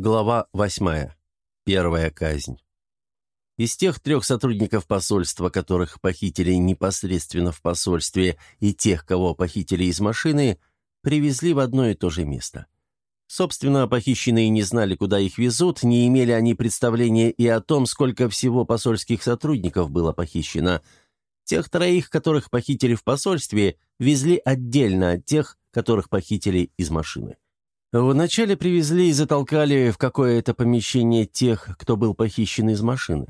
Глава 8. Первая казнь. Из тех трех сотрудников посольства, которых похитили непосредственно в посольстве, и тех, кого похитили из машины, привезли в одно и то же место. Собственно, похищенные не знали, куда их везут, не имели они представления и о том, сколько всего посольских сотрудников было похищено. Тех троих, которых похитили в посольстве, везли отдельно от тех, которых похитили из машины. Вначале привезли и затолкали в какое-то помещение тех, кто был похищен из машины.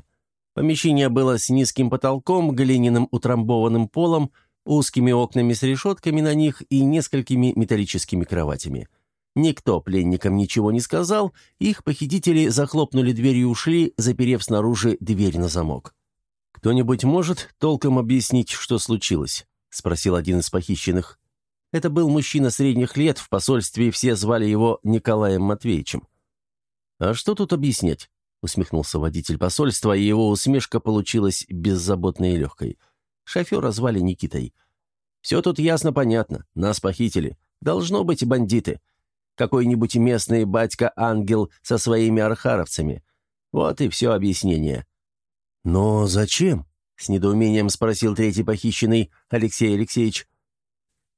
Помещение было с низким потолком, глиняным утрамбованным полом, узкими окнами с решетками на них и несколькими металлическими кроватями. Никто пленникам ничего не сказал, их похитители захлопнули дверь и ушли, заперев снаружи дверь на замок. «Кто-нибудь может толком объяснить, что случилось?» — спросил один из похищенных. Это был мужчина средних лет, в посольстве все звали его Николаем Матвеевичем. «А что тут объяснять?» — усмехнулся водитель посольства, и его усмешка получилась беззаботной и легкой. Шофера звали Никитой. «Все тут ясно-понятно. Нас похитили. Должно быть бандиты. Какой-нибудь местный батька-ангел со своими архаровцами. Вот и все объяснение». «Но зачем?» — с недоумением спросил третий похищенный Алексей Алексеевич.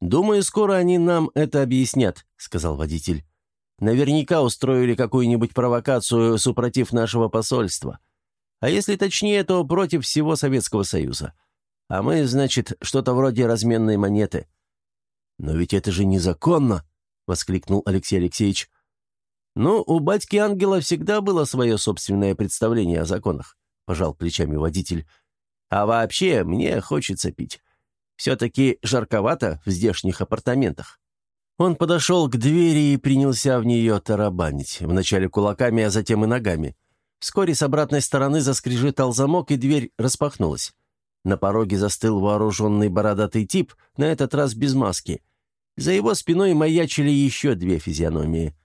«Думаю, скоро они нам это объяснят», — сказал водитель. «Наверняка устроили какую-нибудь провокацию супротив нашего посольства. А если точнее, то против всего Советского Союза. А мы, значит, что-то вроде разменной монеты». «Но ведь это же незаконно!» — воскликнул Алексей Алексеевич. «Ну, у батьки Ангела всегда было свое собственное представление о законах», — пожал плечами водитель. «А вообще, мне хочется пить. Все-таки жарковато в здешних апартаментах. Он подошел к двери и принялся в нее тарабанить, вначале кулаками, а затем и ногами. Вскоре с обратной стороны заскрежетал замок, и дверь распахнулась. На пороге застыл вооруженный бородатый тип, на этот раз без маски. За его спиной маячили еще две физиономии.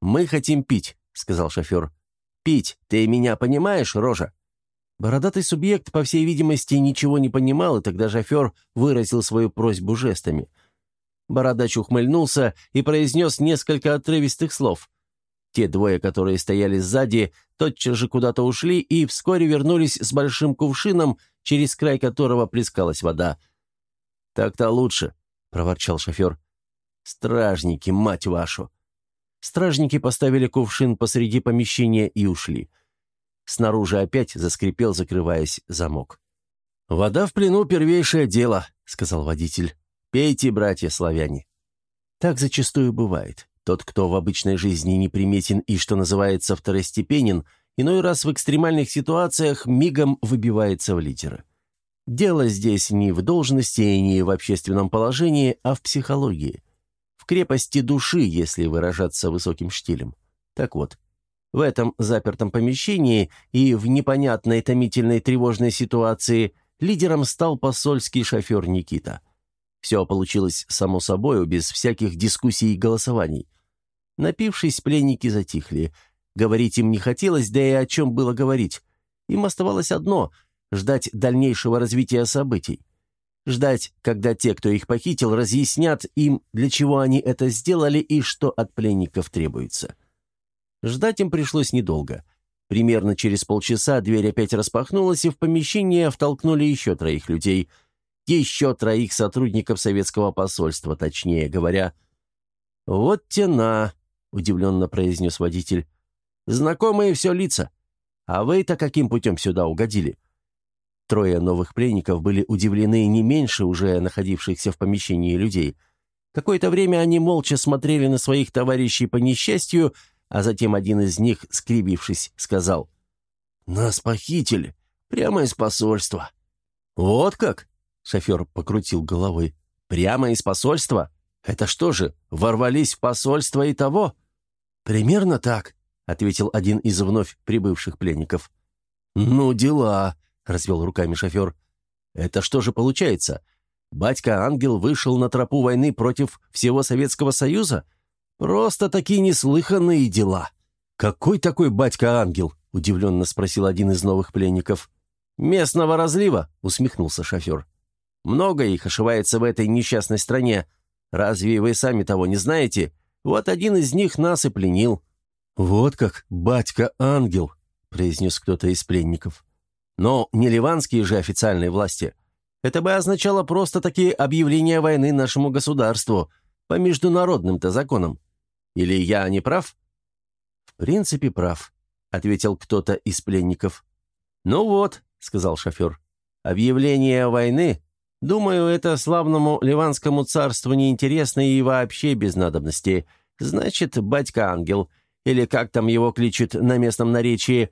«Мы хотим пить», — сказал шофер. «Пить, ты меня понимаешь, Рожа?» Бородатый субъект, по всей видимости, ничего не понимал, и тогда шофер выразил свою просьбу жестами. Бородач ухмыльнулся и произнес несколько отрывистых слов. Те двое, которые стояли сзади, тотчас же куда-то ушли и вскоре вернулись с большим кувшином, через край которого плескалась вода. «Так-то лучше», — проворчал шофер. «Стражники, мать вашу!» Стражники поставили кувшин посреди помещения и ушли. Снаружи опять заскрипел, закрываясь замок. «Вода в плену — первейшее дело», — сказал водитель. «Пейте, братья славяне». Так зачастую бывает. Тот, кто в обычной жизни неприметен и, что называется, второстепенен, иной раз в экстремальных ситуациях мигом выбивается в лидеры. Дело здесь не в должности и не в общественном положении, а в психологии. В крепости души, если выражаться высоким штилем. Так вот, в этом запертом помещении и в непонятной томительной тревожной ситуации лидером стал посольский шофер Никита. Все получилось само собою, без всяких дискуссий и голосований. Напившись, пленники затихли. Говорить им не хотелось, да и о чем было говорить. Им оставалось одно — ждать дальнейшего развития событий. Ждать, когда те, кто их похитил, разъяснят им, для чего они это сделали и что от пленников требуется. Ждать им пришлось недолго. Примерно через полчаса дверь опять распахнулась, и в помещение втолкнули еще троих людей. Еще троих сотрудников советского посольства, точнее говоря. «Вот тена», — удивленно произнес водитель. «Знакомые все лица. А вы-то каким путем сюда угодили?» Трое новых пленников были удивлены не меньше уже находившихся в помещении людей. Какое-то время они молча смотрели на своих товарищей по несчастью, а затем один из них, скривившись, сказал, «Нас похитили, прямо из посольства». «Вот как?» — шофер покрутил головой. «Прямо из посольства? Это что же, ворвались в посольство и того?» «Примерно так», — ответил один из вновь прибывших пленников. «Ну, дела», — развел руками шофер. «Это что же получается? Батька-ангел вышел на тропу войны против всего Советского Союза? Просто такие неслыханные дела. Какой такой батька-ангел? Удивленно спросил один из новых пленников. «Местного разлива», — усмехнулся шофер. «Много их ошивается в этой несчастной стране. Разве вы сами того не знаете? Вот один из них нас и пленил». «Вот как, батька-ангел», — произнес кто-то из пленников. «Но не ливанские же официальные власти. Это бы означало просто такие объявления войны нашему государству, по международным-то законам. Или я не прав?» «В принципе, прав», — ответил кто-то из пленников. «Ну вот», — сказал шофер, — «объявление войны Думаю, это славному Ливанскому царству неинтересно и вообще без надобности. Значит, батька-ангел, или как там его кличут на местном наречии.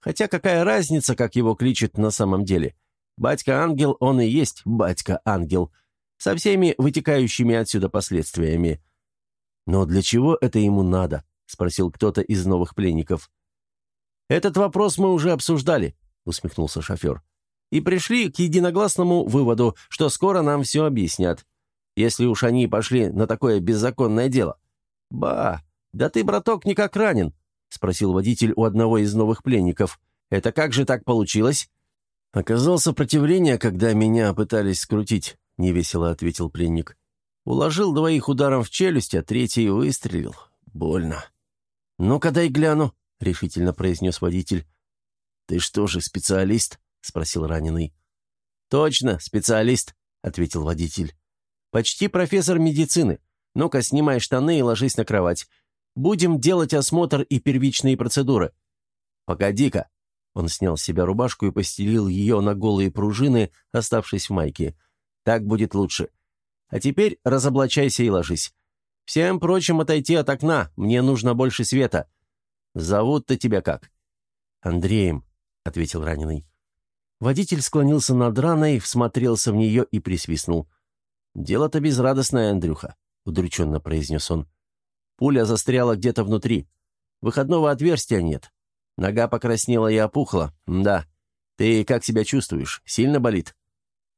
Хотя какая разница, как его кличут на самом деле? Батька-ангел, он и есть батька-ангел. Со всеми вытекающими отсюда последствиями. «Но для чего это ему надо?» — спросил кто-то из новых пленников. «Этот вопрос мы уже обсуждали», — усмехнулся шофер и пришли к единогласному выводу, что скоро нам все объяснят. Если уж они пошли на такое беззаконное дело. «Ба, да ты, браток, никак ранен», — спросил водитель у одного из новых пленников. «Это как же так получилось?» «Оказал сопротивление, когда меня пытались скрутить», — невесело ответил пленник. «Уложил двоих ударом в челюсть, а третий выстрелил. Больно». «Ну-ка дай гляну», — решительно произнес водитель. «Ты что же, специалист?» — спросил раненый. «Точно, специалист», — ответил водитель. «Почти профессор медицины. Ну-ка, снимай штаны и ложись на кровать. Будем делать осмотр и первичные процедуры». «Погоди-ка». Он снял с себя рубашку и постелил ее на голые пружины, оставшись в майке. «Так будет лучше. А теперь разоблачайся и ложись. Всем прочим отойти от окна, мне нужно больше света. Зовут-то тебя как?» «Андреем», — ответил раненый. Водитель склонился над раной, всмотрелся в нее и присвистнул. «Дело-то безрадостное, Андрюха», — удрученно произнес он. «Пуля застряла где-то внутри. Выходного отверстия нет. Нога покраснела и опухла. Да. Ты как себя чувствуешь? Сильно болит?»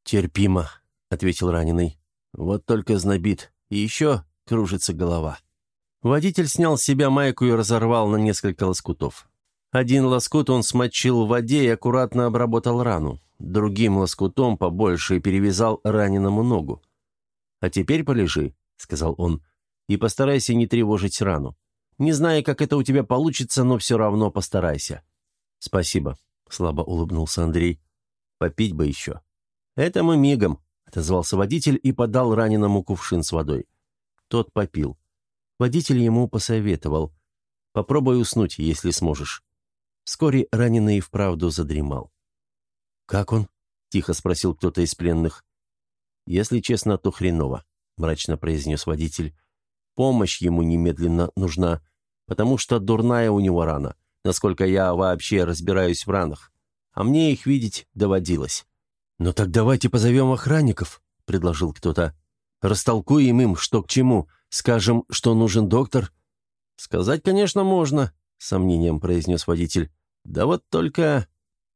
«Терпимо», — ответил раненый. «Вот только знобит. И еще кружится голова». Водитель снял с себя майку и разорвал на несколько лоскутов. Один лоскут он смочил в воде и аккуратно обработал рану. Другим лоскутом побольше перевязал раненому ногу. «А теперь полежи», — сказал он, — «и постарайся не тревожить рану. Не знаю, как это у тебя получится, но все равно постарайся». «Спасибо», — слабо улыбнулся Андрей. «Попить бы еще». «Это мы мигом», — отозвался водитель и подал раненому кувшин с водой. Тот попил. Водитель ему посоветовал. «Попробуй уснуть, если сможешь. Вскоре раненый вправду задремал. «Как он?» — тихо спросил кто-то из пленных. «Если честно, то хреново», — мрачно произнес водитель. «Помощь ему немедленно нужна, потому что дурная у него рана, насколько я вообще разбираюсь в ранах. А мне их видеть доводилось». «Ну так давайте позовем охранников», — предложил кто-то. «Растолкуем им, что к чему. Скажем, что нужен доктор». «Сказать, конечно, можно», — сомнением произнес водитель. «Да вот только...»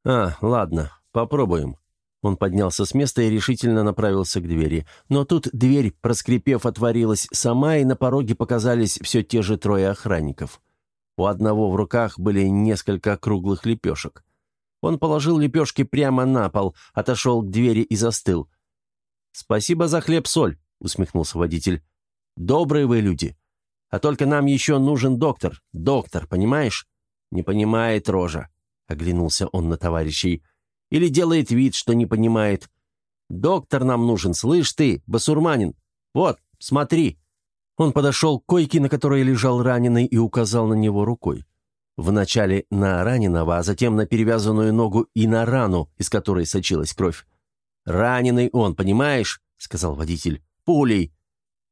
«А, ладно, попробуем». Он поднялся с места и решительно направился к двери. Но тут дверь, проскрипев, отворилась сама, и на пороге показались все те же трое охранников. У одного в руках были несколько круглых лепешек. Он положил лепешки прямо на пол, отошел к двери и застыл. «Спасибо за хлеб-соль», — усмехнулся водитель. «Добрые вы люди. А только нам еще нужен доктор. Доктор, понимаешь? «Не понимает рожа», — оглянулся он на товарищей. «Или делает вид, что не понимает. Доктор нам нужен, слышь ты, басурманин. Вот, смотри». Он подошел к койке, на которой лежал раненый, и указал на него рукой. Вначале на раненого, а затем на перевязанную ногу и на рану, из которой сочилась кровь. «Раненый он, понимаешь?» — сказал водитель. «Пулей.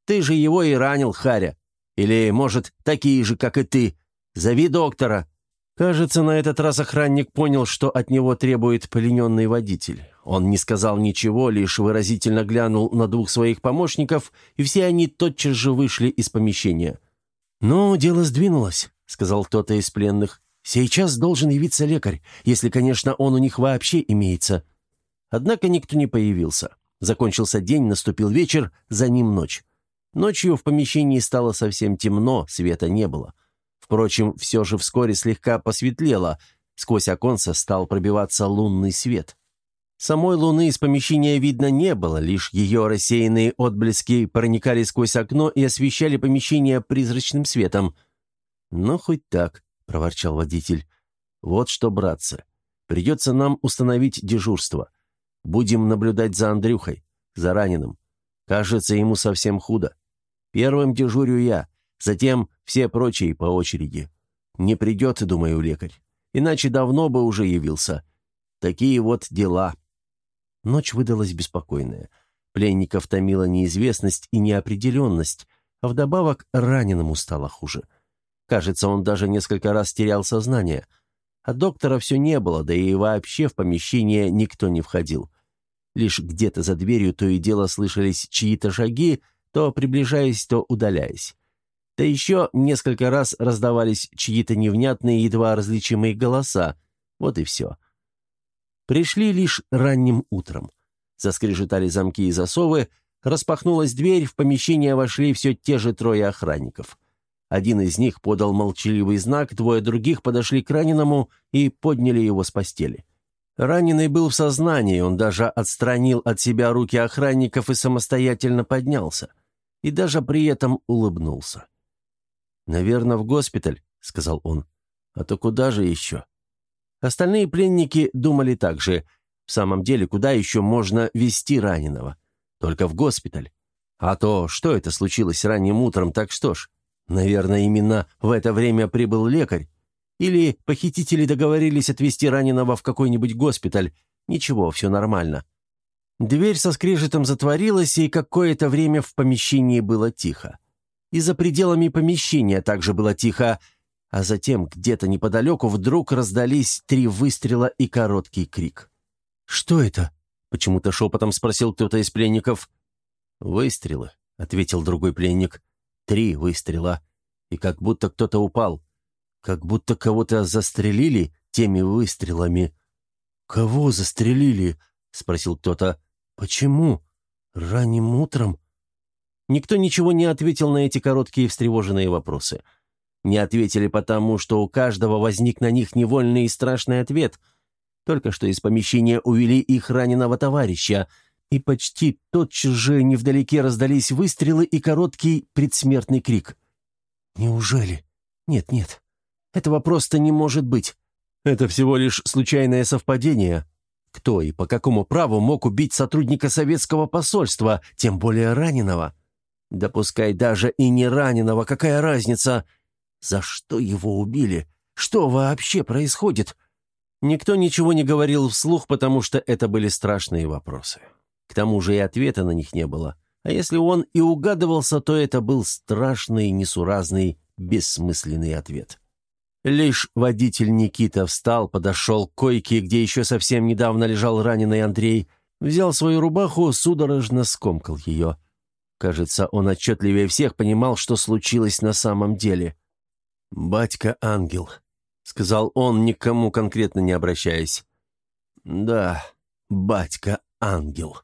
Ты же его и ранил, Харя. Или, может, такие же, как и ты. Зови доктора». Кажется, на этот раз охранник понял, что от него требует плененный водитель. Он не сказал ничего, лишь выразительно глянул на двух своих помощников, и все они тотчас же вышли из помещения. «Ну, дело сдвинулось», — сказал кто-то из пленных. «Сейчас должен явиться лекарь, если, конечно, он у них вообще имеется». Однако никто не появился. Закончился день, наступил вечер, за ним ночь. Ночью в помещении стало совсем темно, света не было. Впрочем, все же вскоре слегка посветлело. Сквозь оконца стал пробиваться лунный свет. Самой луны из помещения видно не было, лишь ее рассеянные отблески проникали сквозь окно и освещали помещение призрачным светом. «Ну, хоть так», — проворчал водитель. «Вот что, братцы, придется нам установить дежурство. Будем наблюдать за Андрюхой, за раненым. Кажется, ему совсем худо. Первым дежурю я, затем все прочие по очереди. Не придет, думаю, лекарь. Иначе давно бы уже явился. Такие вот дела». Ночь выдалась беспокойная. Пленников томила неизвестность и неопределенность, а вдобавок раненому стало хуже. Кажется, он даже несколько раз терял сознание. А доктора все не было, да и вообще в помещение никто не входил. Лишь где-то за дверью то и дело слышались чьи-то шаги, то приближаясь, то удаляясь. Да еще несколько раз раздавались чьи-то невнятные, едва различимые голоса. Вот и все. Пришли лишь ранним утром. Заскрежетали замки и засовы, распахнулась дверь, в помещение вошли все те же трое охранников. Один из них подал молчаливый знак, двое других подошли к раненому и подняли его с постели. Раненый был в сознании, он даже отстранил от себя руки охранников и самостоятельно поднялся. И даже при этом улыбнулся. «Наверное, в госпиталь», — сказал он. «А то куда же еще?» Остальные пленники думали так же — в самом деле, куда еще можно вести раненого? Только в госпиталь. А то, что это случилось ранним утром, так что ж? Наверное, именно в это время прибыл лекарь. Или похитители договорились отвезти раненого в какой-нибудь госпиталь. Ничего, все нормально. Дверь со скрежетом затворилась, и какое-то время в помещении было тихо. И за пределами помещения также было тихо, а затем где-то неподалеку вдруг раздались три выстрела и короткий крик. «Что это?» — почему-то шепотом спросил кто-то из пленников. «Выстрелы», — ответил другой пленник. «Три выстрела. И как будто кто-то упал. Как будто кого-то застрелили теми выстрелами». «Кого застрелили?» — спросил кто-то. «Почему? Ранним утром?» Никто ничего не ответил на эти короткие встревоженные вопросы. Не ответили потому, что у каждого возник на них невольный и страшный ответ — только что из помещения увели их раненого товарища, и почти тотчас же невдалеке раздались выстрелы и короткий предсмертный крик. «Неужели? Нет-нет, этого просто не может быть. Это всего лишь случайное совпадение. Кто и по какому праву мог убить сотрудника советского посольства, тем более раненого? Да даже и не раненого, какая разница? За что его убили? Что вообще происходит?» Никто ничего не говорил вслух, потому что это были страшные вопросы. К тому же и ответа на них не было. А если он и угадывался, то это был страшный, несуразный, бессмысленный ответ. Лишь водитель Никита встал, подошел к койке, где еще совсем недавно лежал раненый Андрей, взял свою рубаху, судорожно скомкал ее. Кажется, он отчетливее всех понимал, что случилось на самом деле. «Батька-ангел», сказал он, никому конкретно не обращаясь. «Да, батька-ангел».